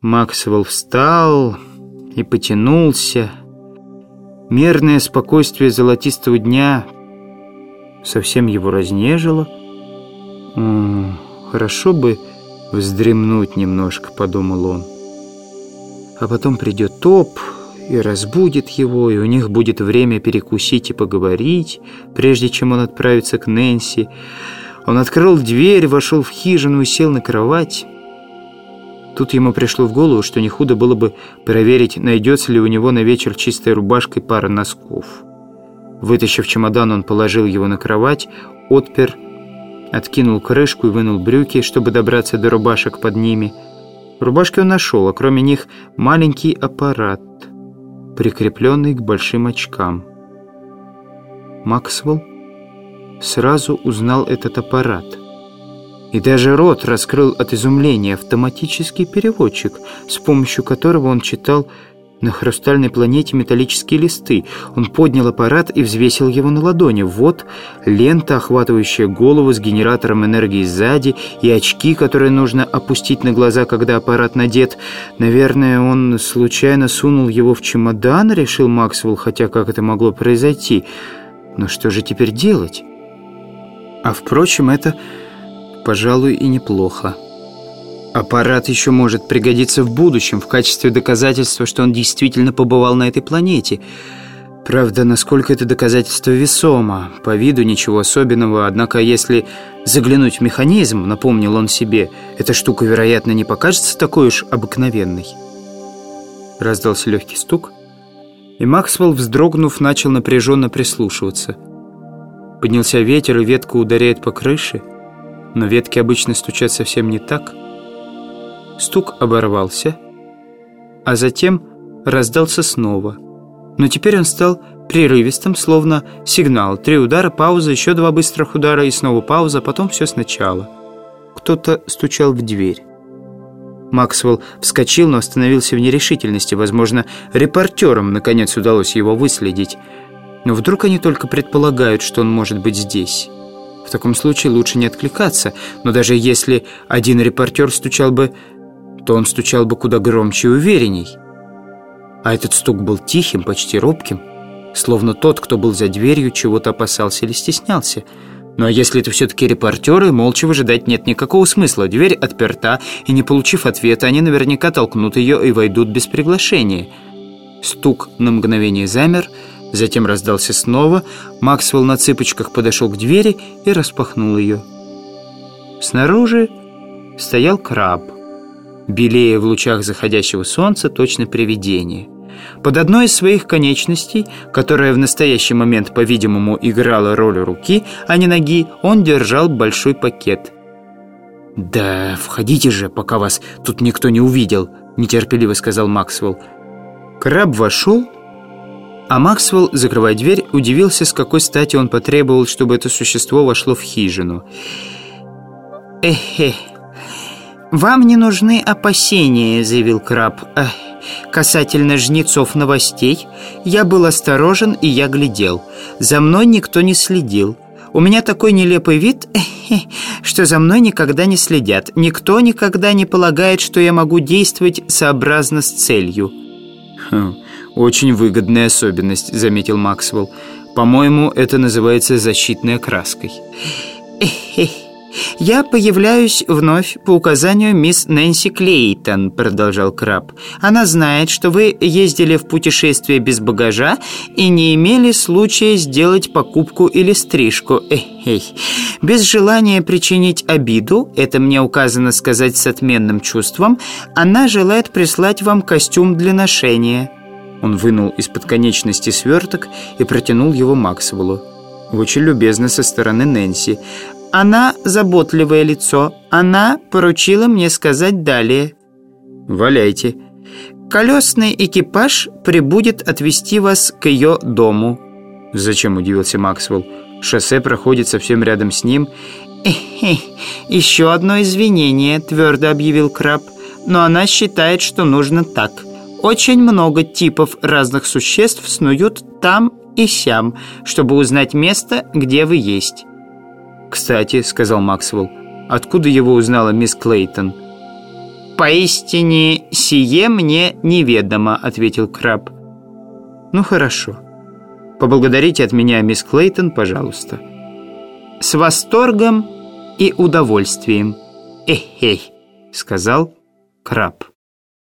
Максвелл встал и потянулся. Мерное спокойствие золотистого дня совсем его разнежило. «М -м, «Хорошо бы вздремнуть немножко», — подумал он. «А потом придет топ и разбудит его, и у них будет время перекусить и поговорить, прежде чем он отправится к Нэнси. Он открыл дверь, вошел в хижину и сел на кровать. Тут ему пришло в голову, что не худо было бы проверить, найдется ли у него на вечер чистая рубашка и пара носков. Вытащив чемодан, он положил его на кровать, отпер, откинул крышку и вынул брюки, чтобы добраться до рубашек под ними. Рубашки он нашел, а кроме них маленький аппарат — прикрепленный к большим очкам. Максвелл сразу узнал этот аппарат. И даже рот раскрыл от изумления автоматический переводчик, с помощью которого он читал на хрустальной планете металлические листы. Он поднял аппарат и взвесил его на ладони. Вот лента, охватывающая голову с генератором энергии сзади, и очки, которые нужно опустить на глаза, когда аппарат надет. Наверное, он случайно сунул его в чемодан, решил Максвелл, хотя как это могло произойти. Но что же теперь делать? А впрочем, это, пожалуй, и неплохо. Аппарат еще может пригодиться в будущем в качестве доказательства, что он действительно побывал на этой планете. Правда, насколько это доказательство весомо, по виду ничего особенного, однако если заглянуть в механизм, напомнил он себе, эта штука, вероятно, не покажется такой уж обыкновенной. Раздался легкий стук, и Максвелл, вздрогнув, начал напряженно прислушиваться. Поднялся ветер, и ветка ударяет по крыше, но ветки обычно стучат совсем не так — Стук оборвался, а затем раздался снова. Но теперь он стал прерывистым, словно сигнал. Три удара, пауза, еще два быстрых удара и снова пауза, потом все сначала. Кто-то стучал в дверь. Максвелл вскочил, но остановился в нерешительности. Возможно, репортерам наконец удалось его выследить. Но вдруг они только предполагают, что он может быть здесь. В таком случае лучше не откликаться. Но даже если один репортер стучал бы то он стучал бы куда громче и уверенней. А этот стук был тихим, почти робким, словно тот, кто был за дверью, чего-то опасался или стеснялся. Ну а если это все-таки репортеры, молча выжидать нет никакого смысла. Дверь отперта, и не получив ответа, они наверняка толкнут ее и войдут без приглашения. Стук на мгновение замер, затем раздался снова. Максвелл на цыпочках подошел к двери и распахнул ее. Снаружи стоял краб белее в лучах заходящего солнца, точно привидение. Под одной из своих конечностей, которая в настоящий момент, по-видимому, играла роль руки, а не ноги, он держал большой пакет. «Да входите же, пока вас тут никто не увидел», — нетерпеливо сказал Максвелл. Краб вошел, а Максвелл, закрывая дверь, удивился, с какой стати он потребовал, чтобы это существо вошло в хижину. «Эхе», «Вам не нужны опасения», — заявил краб. Эх, «Касательно жнецов новостей, я был осторожен и я глядел. За мной никто не следил. У меня такой нелепый вид, что за мной никогда не следят. Никто никогда не полагает, что я могу действовать сообразно с целью». Хм, «Очень выгодная особенность», — заметил Максвелл. «По-моему, это называется защитной окраской». «Эх, «Я появляюсь вновь по указанию мисс Нэнси Клейтон», — продолжал Краб. «Она знает, что вы ездили в путешествие без багажа и не имели случая сделать покупку или стрижку. Эй-эй. Без желания причинить обиду, это мне указано сказать с отменным чувством, она желает прислать вам костюм для ношения». Он вынул из-под конечности сверток и протянул его Максвеллу. Очень любезно со стороны Нэнси. Она заботливое лицо. Она поручила мне сказать далее. Валяйте. Колесный экипаж прибудет отвезти вас к ее дому. Зачем, удивился Максвелл. Шоссе проходит совсем рядом с ним. Еще одно извинение, твердо объявил Краб. Но она считает, что нужно так. Очень много типов разных существ снуют там и сям, чтобы узнать место, где вы есть. «Кстати», — сказал Максвелл, — «откуда его узнала мисс Клейтон?» «Поистине сие мне неведомо», — ответил Краб. «Ну хорошо. Поблагодарите от меня мисс Клейтон, пожалуйста». «С восторгом и удовольствием. Эхей», — сказал Краб.